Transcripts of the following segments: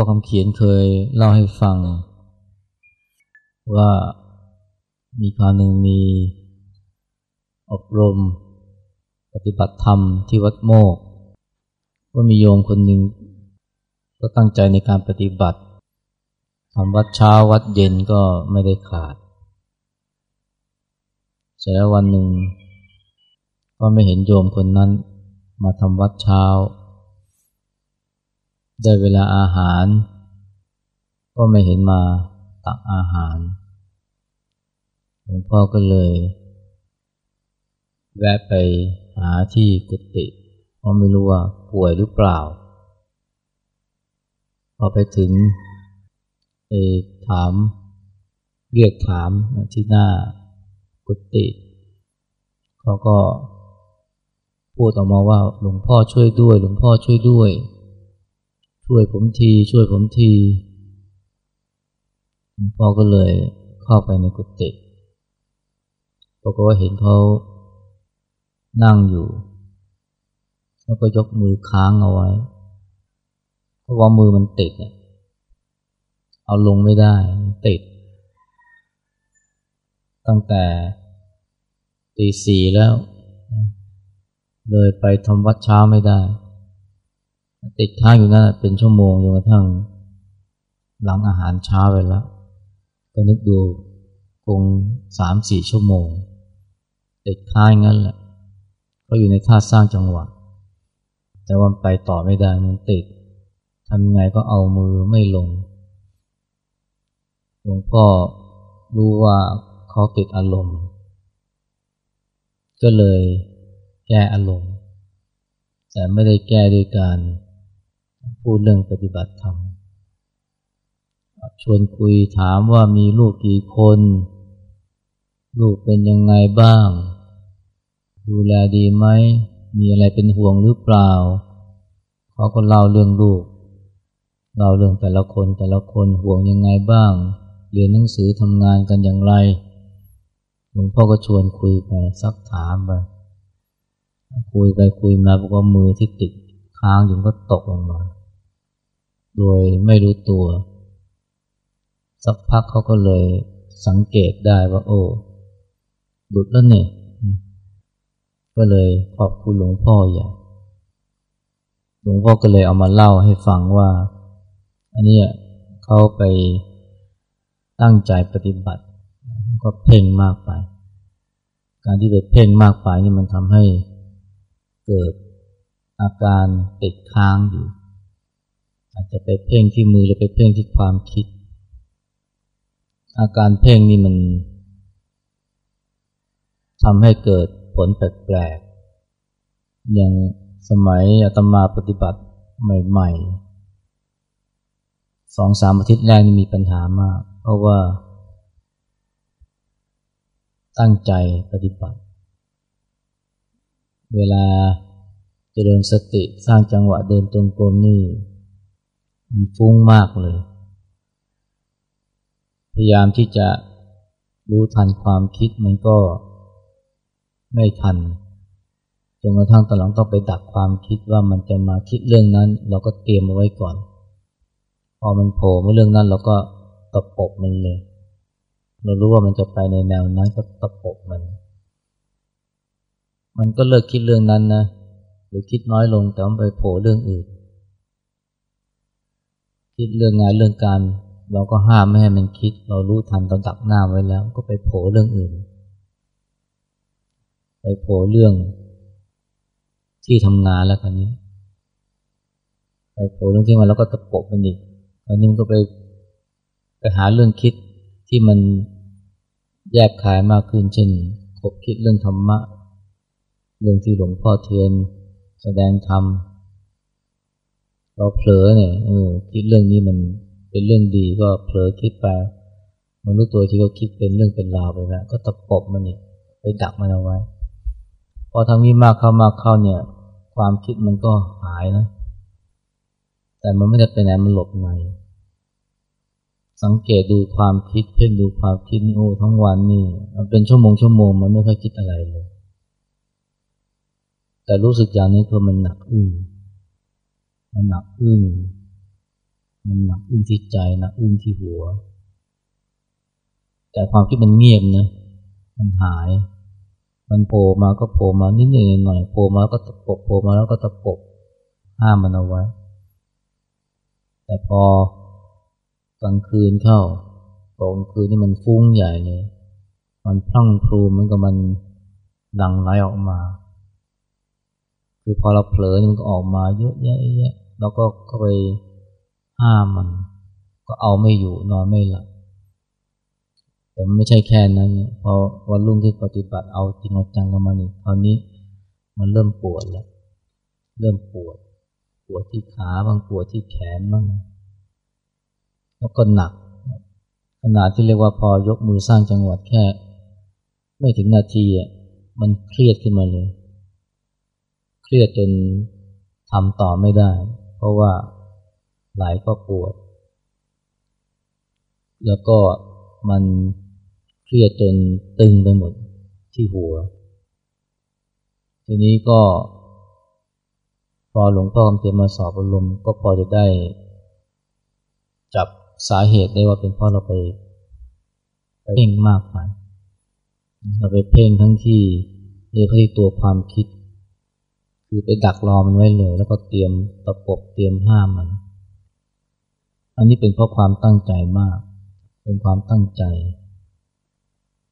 พ่อคำเขียนเคยเล่าให้ฟัง ว่ามีคราวหนึ่งมีอบรม ปฏิบัติธรรมที่วัดโมก ก็มีโยมคนหนึ่งก็ตั้งใจในการปฏิบัติทำวัดเช้าวัดเย็นก็ไม่ได้ขาดเสร็จแล้ววันหนึ่ง ก็ไม่เห็นโยมคนนั้นมาทำวัดเช้า ได้เวลาอาหาร ก็ไม่เห็นมาตักอาหาร หลวงพ่อก็เลย แวะไปหาที่กุฏิเพราะไม่รู้ว่าป่วยหรือเปล่า พอไปถึงไปถาม เรียกถามที่หน้ากุฏิเขาก็พูดออกมาว่าหลวงพ่อช่วยด้วย หลวงพ่อช่วยด้วย ช่วยผมที ช่วยผมทีพ่อก็เลยเข้าไปในกุฏิปรากฏว่าเห็นเขานั่งอยู่ แล้วก็ยกมือค้างเอาไว้เพราะว่ามือมันติดเอาลงไม่ได้ติด ตั้งแต่ตีสี่แล้ว เลยไปทำวัดเช้าไม่ได้ ติดค้างอยู่นั่นเป็นชั่วโมงจนกระทั่งหลังอาหารเช้าไปแล้ว ก็นึกดูคงสามสี่ชั่วโมง ติดค้างงั้นแหละ ก็อยู่ในท่าสร้างจังหวะ แต่วันไปต่อไม่ได้มันติดทำไงก็เอามือไม่ลง หลวงพ่อรู้ว่าเขาติดอารมณ์ ก็เลยแก้อารมณ์ แต่ไม่ได้แก้ด้วยการ พูดเรื่องปฏิบัติธรรมชวนคุยถามว่ามีลูกกี่คน ลูกเป็นยังไงบ้าง ดูแลดีไหม มีอะไรเป็นห่วงหรือเปล่า เขาก็เล่าเรื่องลูก เล่าเรื่องแต่ละคนแต่ละคนห่วงยังไงบ้าง เรียนหนังสือทำงานกันอย่างไร หลวงพ่อก็ชวนคุยไปซักถามไป คุยไปคุยมาบอกว่ามือที่ติดค้างอยู่ก็ตกลงมา โดยไม่รู้ตัว สักพักเขาก็เลยสังเกตได้ว่าโอ้หลุดแล้วเนี่ยก็เลยขอบคุณหลวงพ่อใหญ่ หลวงพ่อก็เลยเอามาเล่าให้ฟังว่า อันนี้เขาไปตั้งใจปฏิบัติ ก็เพ่งมากไป การที่ไปเพ่งมากไปนี่มันทำให้เกิดอาการติดค้างอยู่ อาจจะไปเพ่งที่มือหรือไปเพ่งที่ความคิด อาการเพ่งนี่มันทำให้เกิดผลแปลกๆ อย่างสมัยอาตมาปฏิบัติใหม่ๆสองสามอาทิตย์แรกนี่มีปัญหามาก เพราะว่า ตั้งใจปฏิบัติ เวลาเจริญสติสร้างจังหวะเดินตรงกลมนี่ มันฟุ้งมากเลย พยายามที่จะรู้ทันความคิดมันก็ไม่ทันจนกระทั่งตอนหลังต้องไปดักความคิดว่ามันจะมาคิดเรื่องนั้น เราก็เตรียมเอาไว้ก่อน พอมันโผล่มาเรื่องนั้นเราก็ตะปบมันเลย เรารู้ว่ามันจะไปในแนวนั้นก็ตะปบมัน มันก็เลิกคิดเรื่องนั้นนะหรือคิดน้อยลงแต่มันไปโผล่เรื่องอื่น คิดเรื่องงานเรื่องการ เราก็ห้ามไม่ให้มันคิด เรารู้ทันตอนดักหน้าไว้แล้ว ก็ไปโผล่เรื่องอื่น ไปโผล่เรื่อง ที่ทำงานแล้วคันนี้ ไปโผล่เรื่องที่มันแล้วก็ตะปบมันอีกอันนี้มันก็ไปไปหาเรื่องคิดที่มันแยกขายมากขึ้นเช่นคบคิดเรื่องธรรมะ เรื่องที่หลวงพ่อเทียน แสดงธรรม เราเผลอเนี่ยเออคิดเรื่องนี้มันเป็นเรื่องดีก็เผลอคิดไปมันรู้ตัวที่ก็คิดเป็นเรื่องเป็นราวไปแล้วก็ตะปบมันอีกไปดักมันเอาไว้ พอทำนี้มากเข้ามากเข้าเนี่ย ความคิดมันก็หายนะ แต่มันไม่ได้ไปไหนมันหลบใน สังเกตดูความคิดเพ่งดูความคิดนี่โอ้ทั้งวันนี่ มันเป็นชั่วโมงชั่วโมงมันไม่ค่อยคิดอะไรเลย แต่รู้สึกอย่างนี้คือมันหนักอึ้ง มันหนักอึ้ง มันหนักอึ้งที่ใจหนักอึ้งที่หัว แต่ความคิดมันเงียบนะ มันหาย มันโผล่มาก็โผล่มานิดหน่อยหน่อยโผล่มาก็ตะปบโผล่มาแล้วก็ตะปบห้ามมันเอาไว้ แต่พอกลางคืนเข้าตอนคืนนี่มันฟุ้งใหญ่เลย มันพลั่งพลูเหมือนกับมันหลั่งไหลออกมา คือพอเราเผลอมันก็ออกมาเยอะแยะแล้วก็เข้าไปห้ามมัน ก็เอาไม่อยู่นอนไม่หลับแต่มันไม่ใช่แค่นั้นพอวันรุ่งที่ปฏิบัติเอาจริงเอาจังกับมันอีกคราวนี้มันเริ่มปวดแล้ว เริ่มปวด ปวดที่ขาบางปวดที่แขนบ้างแล้วก็หนักขนาดที่เรียกว่าพอยกมือสร้างจังหวัดแค่ ไม่ถึงนาทีอะมันเครียดขึ้นมาเลย เครียดจนทำต่อไม่ได้ เพราะว่าไหลก็ปวด แล้วก็มันเครียดจนตึงไปหมดที่หัว ทีนี้ก็ พอหลวงพ่อคำเทียนมาสอบอารมณ์ก็พอจะได้ จับสาเหตุได้ว่าเป็นเพราะเราไปเพ่งมากไปเราไปเพ่งทั้งที่เรียกที่ตัวความคิด คือไปดักรอมันไว้เลย แล้วก็เตรียมตะปบเตรียมห้ามมัน อันนี้เป็นเพราะความตั้งใจมาก เป็นความตั้งใจ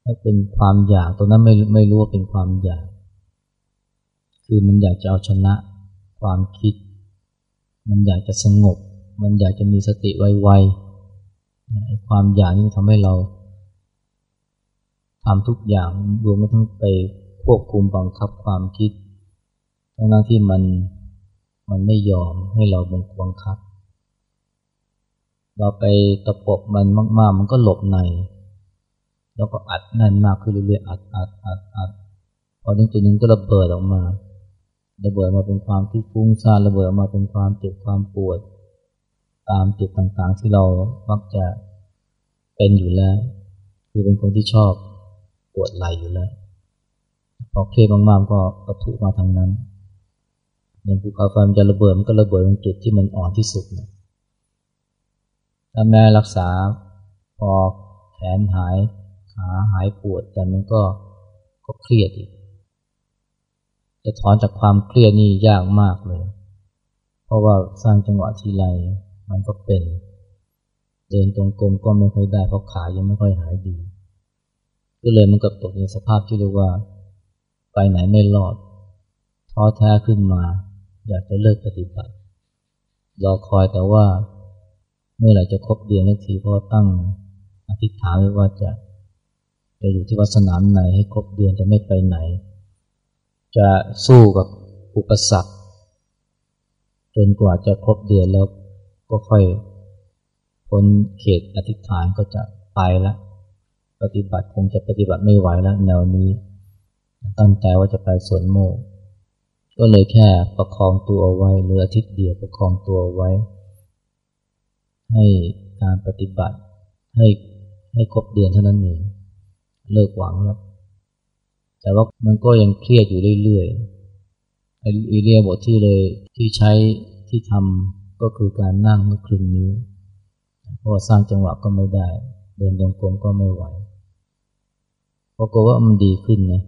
ถ้าเป็นความอยากตัวนั้นไม่ไม่รู้ว่าเป็นความอยาก คือมันอยากจะเอาชนะความคิด มันอยากจะสงบ มันอยากจะมีสติไวๆความอยากนี่ทำให้เราทำทุกอย่างรวมทั้งไปควบคุมบังคับความคิด ทั้งที่มันมันไม่ยอมให้เราบังคับ เราไปตะปบมันมากๆ มันก็หลบใน แล้วก็อัดแน่นมากขึ้นเรื่อยๆ อัดอัดอัดอัดพอถึงจุดหนึ่งก็ระเบิดออกมา ระเบิดมาเป็นความที่ฟุ้งซ่านระเบิดออกมาเป็นความเจ็บความปวด ตามจุดต่างๆ ที่เรามักจะเป็นอยู่แล้ว คือเป็นคนที่ชอบปวดไหลอยู่แล้ว พอเครียดมากๆก็กระทุมาทางนั้น เหมือนภูเขาไฟมันจะระเบิดมันก็ระเบิดตรงจุดที่มันอ่อนที่สุดนะถ้าแม่รักษาพอแขนหายขาหายปวดแต่มันก็ก็เครียดอีก จะถอนจากความเครียดนี่ยากมากเลย เพราะว่าสร้างจังหวะทีไรมันก็เป็น เดินตรงกลมก็ไม่ค่อยได้เพราะขายังไม่ค่อยหายดี ก็เลยมันกับตกในสภาพที่เรียกว่า ไปไหนไม่รอดท้อแท้ขึ้นมา อยากจะเลิกปฏิบัติ รอคอยแต่ว่าเมื่อไหร่จะครบเดือนนาทีเพราะตั้งอธิษฐานไว้ว่าจะจะอยู่ที่วัดสนามไหนให้ครบเดือนจะไม่ไปไหน จะสู้กับอุปสรรคจนกว่าจะครบเดือนแล้วก็ค่อยพ้นเขตอธิษฐานก็จะไปแล้วปฏิบัติคงจะปฏิบัติไม่ไหวแล้วแนวนี้ ตั้งใจว่าจะไปสวนโมก ก็เลยแค่ประคองตัวเอาไว้หรืออาทิตย์เดียวประคองตัวไว้ ให้การปฏิบัติ ให้ให้ครบเดือนเท่านั้นเองเลิกหวังแล้วแต่ว่ามันก็ยังเครียดอยู่เรื่อยๆไอ้เรียบทที่เลยที่ใช้ที่ทำก็คือการนั่งเมื่อครึ่งนิ้วเพราะว่าสร้างจังหวะก็ไม่ได้ เดินจงกรมก็ไม่ไหวเพราะกลัวว่ามันดีขึ้นนะ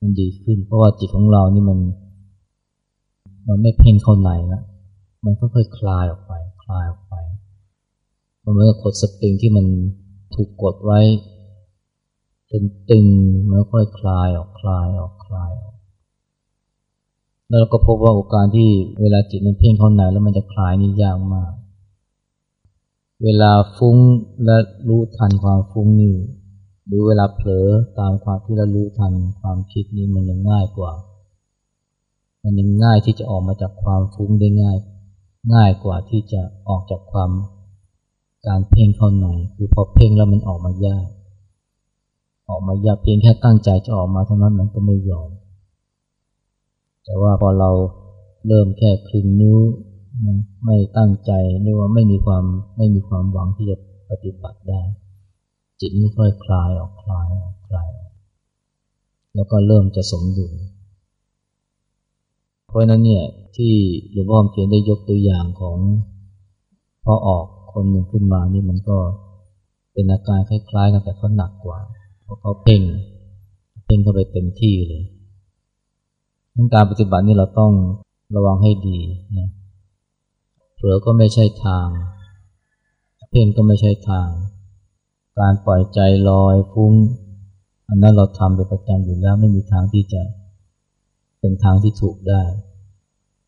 มันดีขึ้น เพราะว่าจิตของเรานี่มัน มันไม่เพ่งเข้าในแล้วมันก็ค่อยคลายออกไป คลายออกไป มันเหมือนกับกดสปริงที่มันถูกกดไว้ จนตึงมันค่อยคลายออกคลายออกคลายออก แล้วเราก็พบว่าโอกาสที่เวลาจิตมันเพ่งเข้าในแล้วมันจะคลายนี่ยากมาก เวลาฟุ้งและรู้ทันความฟุ้งนี่หรือเวลาเผลอตามความที่เรารู้ทันความคิดนี่มันยังง่ายกว่า มันยังง่ายที่จะออกมาจากความฟุ้งได้ง่าย ง่ายกว่าที่จะออกจากความการเพ่งเข้าในคือพอเพ่งแล้วมันออกมายาก ออกมายากเพียงแค่ตั้งใจจะออกมาเท่านั้นมันก็ไม่ยอม แต่ว่าพอเราเริ่มแค่คลึงนิ้วนะไม่ตั้งใจเรียกว่าไม่มีความไม่มีความหวังที่จะปฏิบัติได้ จิตมันค่อยคลายออกคลายออกคลายออกแล้วก็เริ่มจะสมดุล เพราะนั้นเนี่ยที่หลวงพ่อเขียนได้ยกตัวอย่างของพอออกคนหนึ่งขึ้นมานี่มันก็เป็นอาการคล้ายๆกันแต่เขาหนักกว่า เพราะเขาเพ่งเพ่งเข้าไปเต็มที่เลยการปฏิบัตินี่เราต้องระวังให้ดีนะเผลอก็ไม่ใช่ทาง เพ่งก็ไม่ใช่ทาง การปล่อยใจลอยฟุ้ง อันนั้นเราทำเป็นประจำอยู่แล้วไม่มีทางที่จะ เป็นทางที่ถูกได้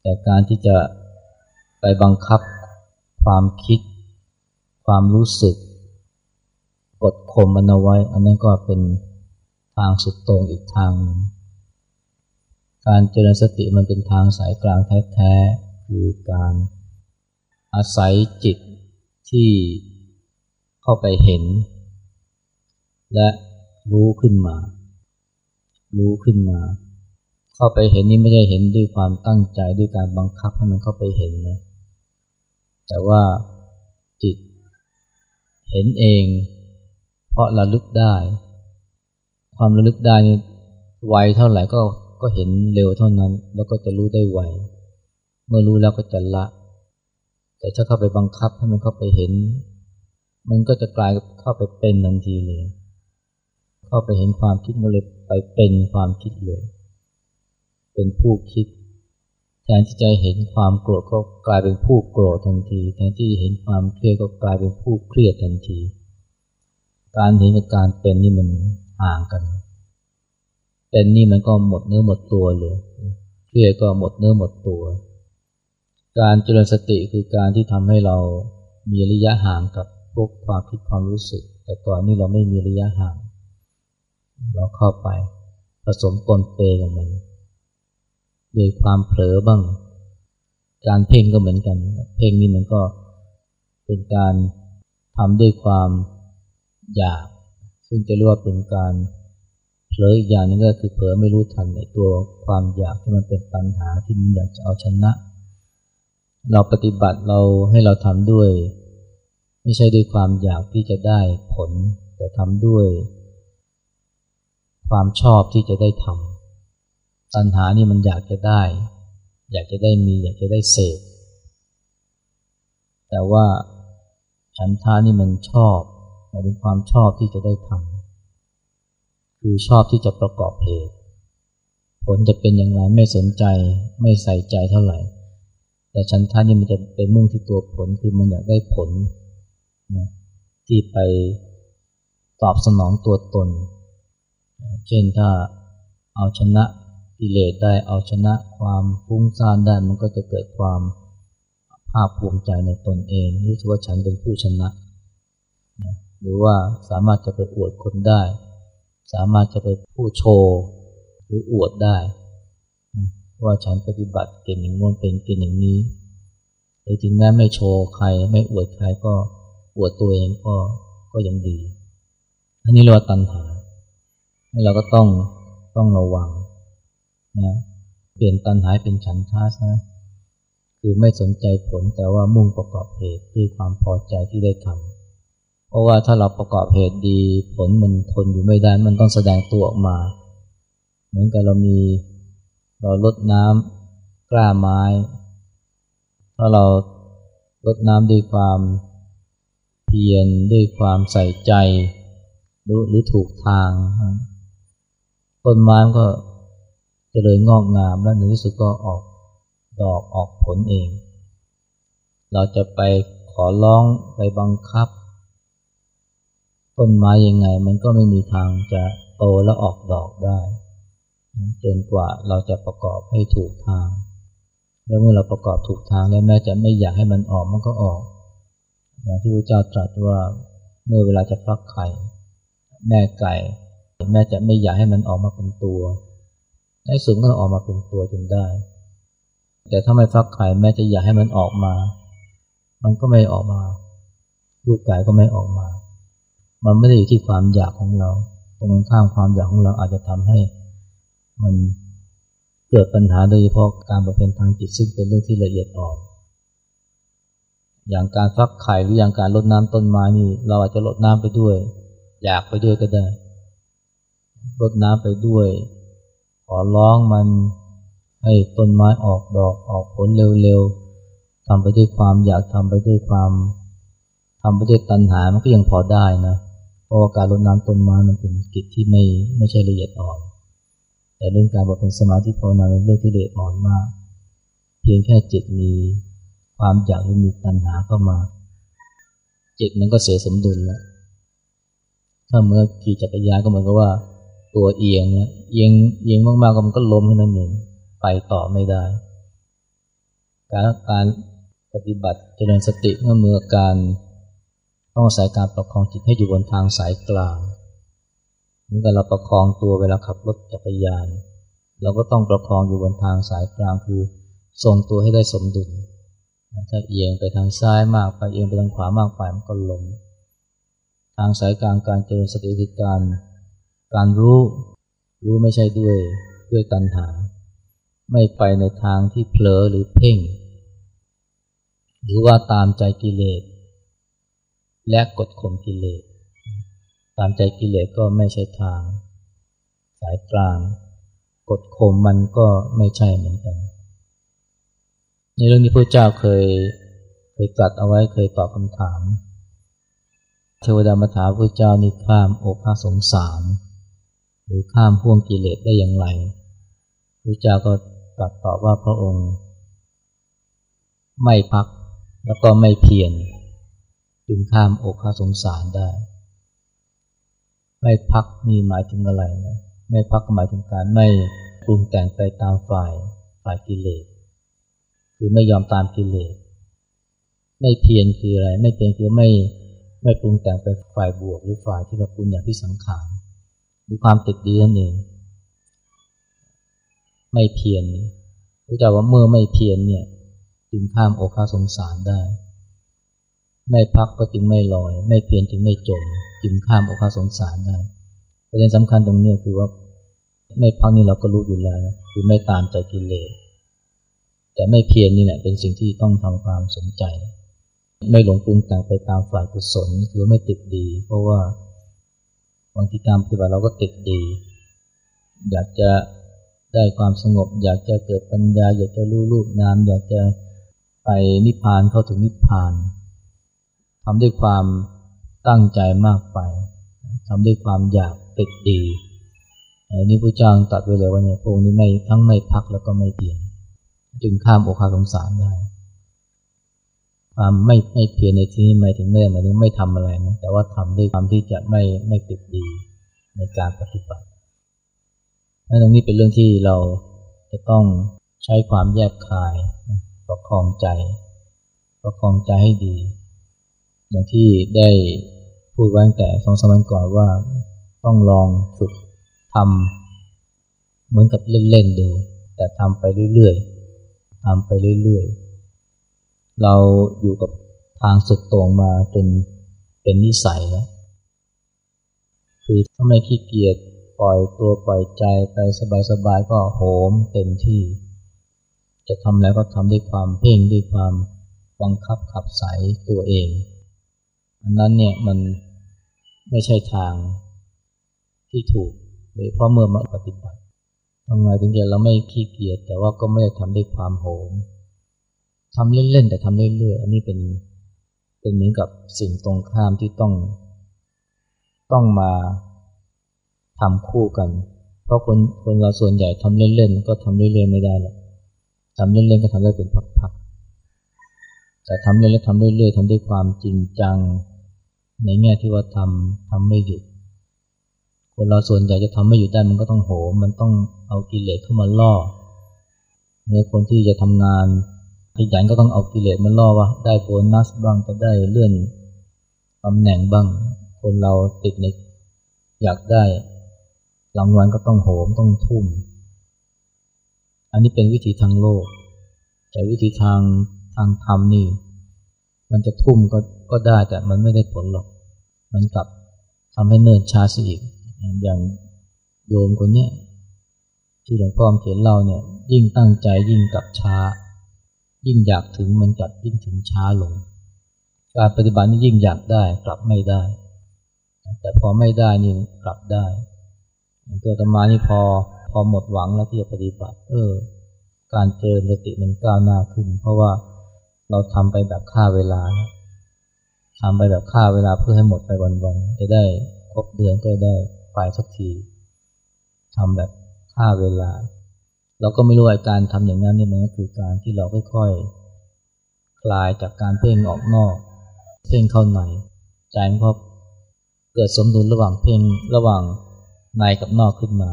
แต่การที่จะไปบังคับความคิด ความรู้สึก กดข่มมันเอาไว้ อันนั้นก็เป็นทางสุดตรงอีกทาง การเจริญสติมันเป็นทางสายกลางแท้ๆ คือการอาศัยจิตที่เข้าไปเห็น และรู้ขึ้นมา รู้ขึ้นมา เข้าไปเห็นนี่ไม่ได้เห็นด้วยความตั้งใจด้วยการบังคับให้มันเข้าไปเห็นนะ แต่ว่าจิตเห็นเอง เพราะระลึกได้ ความระลึกได้นี่ไวเท่าไหร่ก็ก็เห็นเร็วเท่านั้น แล้วก็จะรู้ได้ไว เมื่อรู้แล้วก็จะละ แต่ถ้าเข้าไปบังคับให้มันเข้าไปเห็น มันก็จะกลายเข้าไปเป็นทันทีเลย เข้าไปเห็นความคิดมันเลยไปเป็นความคิดเลย เป็นผู้คิด แทนที่จะเห็นความโกรธก็กลายเป็นผู้โกรธทันที แทนที่จะเห็นความเครียดก็กลายเป็นผู้เครียดทันที การเห็นกับการเป็นนี่มันห่างกัน เป็นนี่มันก็หมดเนื้อหมดตัวเลย เครียดก็หมดเนื้อหมดตัว การเจริญสติคือการที่ทำให้เรามีระยะห่างกับพวกความคิดความรู้สึก แต่ก่อนนี้เราไม่มีระยะห่าง เราเข้าไปผสมปนเปกับมัน โดยความเผลอบ้าง การเพ่งก็เหมือนกัน เพ่งนี่มันก็เป็นการทำด้วยความอยาก ซึ่งจะเรียกว่าเป็นการเผลออีกอย่างนึงก็คือเผลอไม่รู้ทันในตัวความอยากที่มันเป็นปัญหาที่มันอยากจะเอาชนะ เราปฏิบัติเราให้เราทำด้วย ไม่ใช่ด้วยความอยากที่จะได้ผล แต่ทำด้วย ความชอบที่จะได้ทำ ตัณหานี่มันอยากจะได้ อยากจะได้มี อยากจะได้เสพแต่ว่าฉันทานี่มันชอบหมายถึงความชอบที่จะได้ทำคือชอบที่จะประกอบเหตุผลจะเป็นอย่างไรไม่สนใจไม่ใส่ใจเท่าไหร่ แต่ฉันทานี่มันจะไปมุ่งที่ตัวผลคือมันอยากได้ผลนะที่ไปตอบสนองตัวตน เช่นถ้าเอาชนะ กิเลสได้เอาชนะความฟุ้งซ่านได้มันก็จะเกิดความภาคภูมิใจในตนเอง รู้สึกว่าฉันเป็นผู้ชนะนะหรือว่าสามารถจะไปอวดคนได้ สามารถจะไปผู้โชว์หรืออวดได้ว่าฉันปฏิบัติเก่งอย่างง้นเป็นเก่งอย่างนี้หรือถึงแม้ไม่โชว์ใครไม่อวดใครก็อวดตัวเองก็ก็ยังดี อันนี้เรียกว่าตัณหาเราก็ต้องต้องระวัง นะเปลี่ยนตัณหายเป็นฉันทาสนะคือไม่สนใจผลแต่ว่ามุ่งประกอบเหตุด้วยความพอใจที่ได้ทำเพราะว่าถ้าเราประกอบเหตุดี ผลมันทนอยู่ไม่ได้มันต้องแสดงตัวออกมา เหมือนกับเรามีเราลดน้ำกล้าไม้ ถ้าเราลดน้ำด้วยความเพียรด้วยความใส่ใจ หรือหรือถูกทางต้นไม้ก็ จะเลยงอกงามแล้วในที่สุดก็ออกดอกออกผลเอง เราจะไปขอร้องไปบังคับ ต้นไม้ยังไงมันก็ไม่มีทางจะโตและออกดอกได้ จนกว่าเราจะประกอบให้ถูกทาง แล้วเมื่อเราประกอบถูกทางแล้วแม้จะไม่อยากให้มันออกมันก็ออก อย่างที่พระเจ้าตรัสว่าเมื่อเวลาจะฟักไข่ แม่ไก่ แม่จะไม่อยากให้มันออกมาเป็นตัว ในสุดก็ออกมาเป็นตัวจนได้ แต่ถ้าไม่ฟักไข่แม่จะอยากให้มันออกมา มันก็ไม่ออกมาลูกไก่ก็ไม่ออกมา มันไม่ได้อยู่ที่ความอยากของเรา ตรงข้ามความอยากของเราอาจจะทำให้ มันเกิดปัญหาโดยเฉพาะการประเพณทางจิตซึ่งเป็นเรื่องที่ละเอียดอ่อน อย่างการฟักไข่หรืออย่างการลดน้ำต้นไม้นี่เราอาจจะลดน้ำไปด้วย อยากไปด้วยก็ได้ลดน้ำไปด้วย อร้องมันให้ต้นไม้ออกดอกออกผลเร็วๆทำไปด้วยความอยากทำไปด้วยความทำไปด้วยตัณหา มันก็ยังพอได้นะเพราะการรดน้ำต้นไม้มันเป็นกิจที่ไม่ไม่ใช่ละเอียดอ่อน แต่เรื่องการบอกเป็นสมาธิภาวนาเป็นเรื่องที่ละเอียดอ่อนมาก เพียงแค่จิตมีความอยากหรือมีตัณหาเข้ามา จิตมันก็เสียสมดุลแล้วถ้าเมื่อขี่จักรยานก็เหมือนกับว่า ตัวเอียงนะเอียงเอียงมากๆก็มันก็ล้มแค่นั้นเองไปต่อไม่ได้ การการปฏิบัติเจริญสติเมื่อเมื่อการต้องอาศัยการประคองจิตให้อยู่บนทางสายกลางเหมือนกับเราประคองตัวเวลาขับรถจักรยาน เราก็ต้องประคองอยู่บนทางสายกลางคือทรงตัวให้ได้สมดุลถ้าเอียงไปทางซ้ายมากไปเอียงไปทางขวามากไปมันก็ลงทางสายกลางการเจริญสติคือการ การรู้รู้ไม่ใช่ด้วยด้วยตัณหา ไม่ไปในทางที่เผลอหรือเพ่ง หรือว่าตามใจกิเลส และกดข่มกิเลส ตามใจกิเลสก็ไม่ใช่ทาง สายกลาง กดข่มมันก็ไม่ใช่เหมือนกัน ในเรื่องนี้พระเจ้าเคยเคยตรัสเอาไว้เคยตอบคำถาม เทวดามาถามพระเจ้านี่ข้ามอกข้าสงสาร หรือข้ามพ่วงกิเลสได้อย่างไรพระเจ้าก็ตรัสตอบว่าพระองค์ ไม่พักแล้วก็ไม่เพียรจึงข้ามอกข้าสงสารได้ ไม่พักนี่หมายถึงอะไรนะไม่พักหมายถึงการไม่ปรุงแต่งไปตามฝ่ายฝ่ายกิเลสคือไม่ยอมตามกิเลสไม่เพียรคืออะไร ไม่เพียรคือไม่ไม่ปรุงแต่งไปฝ่ายบวกหรือฝ่ายที่เราปุญญาพิสังขาร รือความติดดีนั่นเอง ไม่เพียรระเจ้าว่าเมื่อไม่เพียรเนี่ยจึงข้ามโอคาสงสารได้ ไม่พักก็จึงไม่ลอย ไม่เพียรจึงไม่จมจึงข้ามอกข้าสงสารได้ประเด็นสำคัญตรงนี้คือว่าไม่พักนี่เราก็รู้อยู่แล้วนะคือไม่ตามใจกิเลสแต่ไม่เพียรนี่แหละเป็นสิ่งที่ต้องทำความสนใจ ไม่หลงปรุงแต่งไปตามฝ่ายกุศลคือไม่ติดดี เพราะว่า บางทีการปฏิบัติเราก็ติดดี อยากจะได้ความสงบ อยากจะเกิดปัญญา อยากจะรู้รูปนาม อยากจะไปนิพพานเข้าถึงนิพพานทำด้วยความตั้งใจมากไปทำด้วยความอยากติดดีอันนี้พระเจ้าตัดไว้เลยว่าเนี่ยพวกนี้ไม่ทั้งไม่พักแล้วก็ไม่เปลี่ยน จึงข้ามโอกข้าสงสารได้ ความไม่ไม่เพียรในที่นี้หมายถึงไม่หมายถึงไม่ทำอะไรนะแต่ว่าทำด้วยความที่จะไม่ไม่ติดดีในการปฏิบัติและตรงนี้เป็นเรื่องที่เราจะต้องใช้ความแยกคายประคองใจ ประคองใจให้ดี อย่างที่ได้พูดไว้ตั้งแต่สองสมัยก่อนว่าต้องลองฝึกทำเหมือนกับเล่นๆดู แต่ทำไปเรื่อยๆทำไปเรื่อยๆ เราอยู่กับทางสุดตรงมาจนเป็นนิสัยแล้วคือถ้าไม่ขี้เกียจปล่อยตัวปล่อยใจไปสบายๆก็โหมเต็มที่ จะทำแล้วก็ทำด้วยความเพ่งด้วยความบังคับขับสายตัวเอง อันนั้นเนี่ยมันไม่ใช่ทางที่ถูกเลยเพราะเมื่อมาปฏิบัติทำไงถึงจะเราไม่ขี้เกียจแต่ว่าก็ไม่ได้ทำด้วยความโหม ทำเล่นๆแต่ทำเรื่อยๆอันนี้เป็นเป็นเหมือนกับสิ่งตรงข้ามที่ต้อง ต้องมาทำคู่กัน เพราะคนคนเราส่วนใหญ่ทำเล่นๆก็ทำเรื่อยๆไม่ได้หรอกทำเล่นๆก็ทำได้เป็นพักๆแต่ทำเล่นๆทำเรื่อยๆทำด้วยความจริงจัง ในแง่ที่ว่าทำทำไม่หยุด คนเราส่วนใหญ่จะทำไม่อยู่ได้มันก็ต้องโหมมันต้องเอากิเลสเข้ามาล่อเมื่อคนที่จะทำงาน ขยันก็ต้องเอากิเลสมาล่อว่า ได้โบนัสบ้างจะได้เลื่อนตำแหน่งบ้าง คนเราติดในอยากได้รางวัลก็ต้องโหมต้องทุ่ม อันนี้เป็นวิธีทางโลก แต่วิธีทางทางธรรมนี่ มันจะทุ่มก็ก็ได้แต่มันไม่ได้ผลหรอก มันกลับทำให้เนินช้าสิอีก อย่างโยมคนเนี้ยที่หลวงพ่อเขียนเล่าเนี่ยยิ่งตั้งใจยิ่งกลับช้า ยิ่งอยากถึงมันกลับยิ่งถึงช้าลง การปฏิบัตินี่ยิ่งอยากได้กลับไม่ได้ แต่พอไม่ได้นี่กลับได้ ตัวธรรมานี่พอพอหมดหวังแล้วที่จะปฏิบัติ เออ การเจริญสติมันก้าวหน้าขึ้น เพราะว่าเราทำไปแบบฆ่าเวลาทำไปแบบฆ่าเวลาเพื่อให้หมดไปวันๆจะได้ครบเดือนก็ได้ไปสักทีทำแบบฆ่าเวลา เราก็ไม่รู้ว่าการทำอย่างนั้นนี่มันก็คือการที่เราค่อยๆ คลายจากการเพ่งออกนอก เพ่งเข้าในใจมันก็เกิดสมดุลระหว่างเพ่งระหว่างในกับนอกขึ้นมา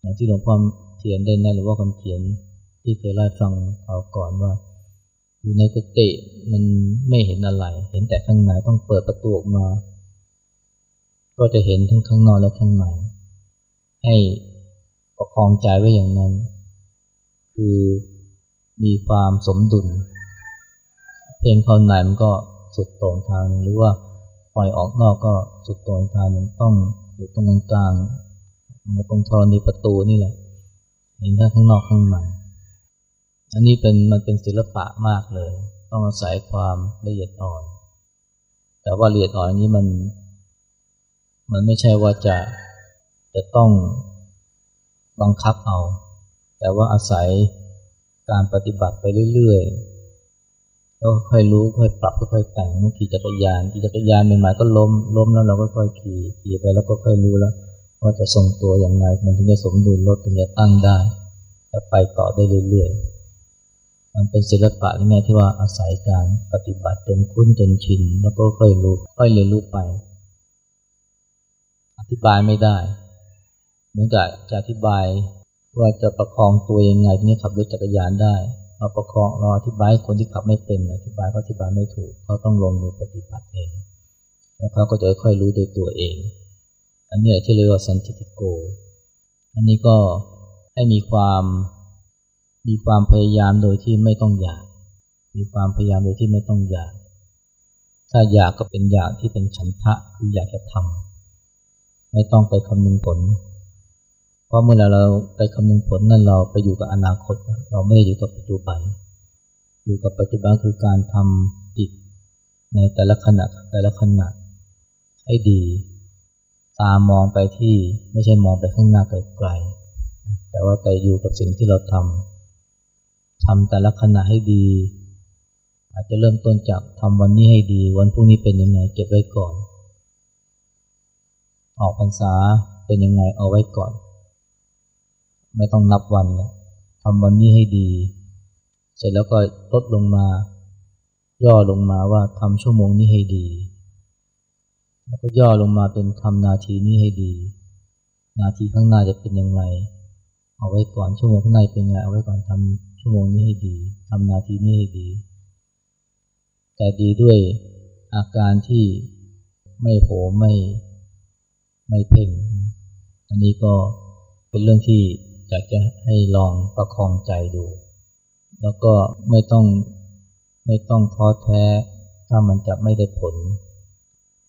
อย่างที่หลวงพ่อเขียนได้นะหรือว่าคำเขียนที่เคยเล่าฟังเขาก่อนว่า อยู่ในกุฏิมันไม่เห็นอะไร เห็นแต่ข้างในต้องเปิดประตูออกมา ก็จะเห็นทั้งข้างนอกและข้างในให้ประคองใจไว้อย่างนั้น คือมีความสมดุล เพลงเข้าในมันก็สุดตรงทางหรือว่าปล่อยออกนอกก็สุดตรงทางมันต้องอยู่ตรงกลางมันตรงธรณีประตูนี่แหละ เห็นทั้งข้างนอกข้างในอันนี้เป็นมันเป็นศิลปะมากเลย ต้องอาศัยความละเอียดอ่อน แต่ว่าละเอียดอ่อนนี้มัน มันไม่ใช่ว่าจะจะต้องบังคับเอา แต่ว่าอาศัยการปฏิบัติไปเรื่อยๆก็ค่อยรู้ค่อยปรับค่อยแต่งขี่จักรยานขี่จักรยานใหม่ๆก็ล้มล้มแล้วเราก็ค่อยขี่ขี่ไปแล้วก็ค่อยรู้แล้วว่าจะทรงตัวอย่างไรมันถึงจะสมดุลรถถึงจะตั้งได้จะไปต่อได้เรื่อยๆ มันเป็นศิลปะนี่ไงที่ว่าอาศัยการปฏิบัติจนคุ้นจนชิน แล้วก็ค่อยรู้ค่อยเรียนรู้ไป อธิบายไม่ได้ เหมือนกับจะอธิบาย ว่าจะประคองตัวยังไงที่ขับรถจักรยานได้เราประคองเราอธิบายคนที่ขับไม่เป็นอธิบายก็อธิบายไม่ถูกเขาต้องลงมือปฏิบัติเอง แล้วเขาก็จะค่อยรู้โดยตัวเอง อันนี้ที่เรียกว่าสันติโก อันนี้ก็ให้มีความมีความพยายามโดยที่ไม่ต้องอยาก มีความพยายามโดยที่ไม่ต้องอยาก ถ้าอยากก็เป็นอยากที่เป็นฉันทะคืออยากจะทำไม่ต้องไปคำนึงผล เพราะเมื่อเราไปคำนึงผลนั่นเราไปอยู่กับอนาคต เราไม่ได้อยู่กับปัจจุบัน อยู่กับปัจจุบันคือการทำจิตในแต่ละขณะแต่ละขณะให้ดี ตามองไปที่ไม่ใช่มองไปข้างหน้าไกลๆแต่ว่าไปอยู่กับสิ่งที่เราทำทำแต่ละขณะให้ดี อาจจะเริ่มต้นจากทำวันนี้ให้ดี วันพรุ่งนี้เป็นยังไงเก็บไว้ก่อน ออกพรรษาเป็นยังไงเอาไว้ก่อน ไม่ต้องนับวันแล้วทำวันนี้ให้ดี เสร็จแล้วก็ลดลงมา ย่อลงมาว่าทำชั่วโมงนี้ให้ดี แล้วก็ย่อลงมาเป็นทำนาทีนี้ให้ดี นาทีข้างหน้าจะเป็นยังไงเอาไว้ก่อนชั่วโมงข้างในเป็นไงเอาไว้ก่อนทำชั่วโมงนี้ให้ดีทำนาทีนี้ให้ดี แต่ดีด้วยอาการที่ไม่โผไม่ไม่เพ่ง อันนี้ก็เป็นเรื่องที่ อยากจะให้ลองประคองใจดู แล้วก็ไม่ต้องไม่ต้องท้อแท้ ถ้ามันจะไม่ได้ผล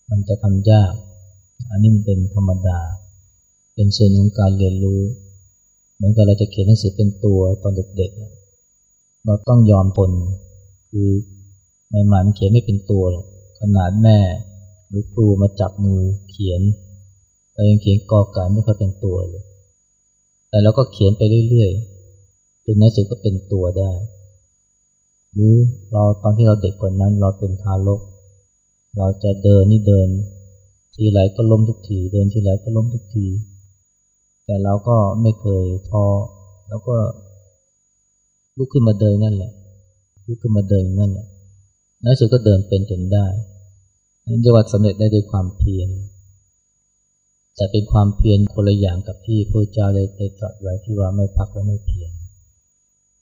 มันจะทำยาก อันนี้มันเป็นธรรมดา เป็นส่วนของการเรียนรู้ เหมือนกับเราจะเขียนหนังสือเป็นตัวตอนเด็กๆ เราต้องยอมทนคือไม่หมันเขียนไม่เป็นตัวหรอกขนาดแม่หรือครูมาจับมือเขียนเรายังเขียนกอไก่ไม่ค่อยเป็นตัวเลย แต่เราก็เขียนไปเรื่อยๆจนในสุดก็เป็นตัวได้ หรือเราตอนที่เราเด็กกว่านั้นเราเป็นทารก เราจะเดินนี่เดิน ทีไรก็ล้มทุกที เดินทีไรก็ล้มทุกที แต่เราก็ไม่เคยท้อแล้วก็ลุกขึ้นมาเดินนั่นแหละลุกขึ้นมาเดินนั่นแหละในสุดก็เดินเป็นจนได้นั่นจะวัดสำเร็จได้ด้วยความเพียร แต่เป็นความเพียรคนละอย่างกับที่พระเจ้าได้ตรัสไว้ที่ว่าไม่พักและไม่เพียร